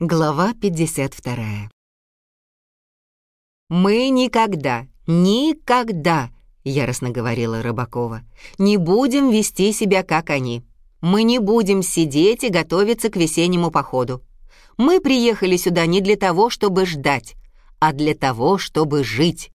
Глава 52. «Мы никогда, никогда, — яростно говорила Рыбакова, — не будем вести себя, как они. Мы не будем сидеть и готовиться к весеннему походу. Мы приехали сюда не для того, чтобы ждать, а для того, чтобы жить.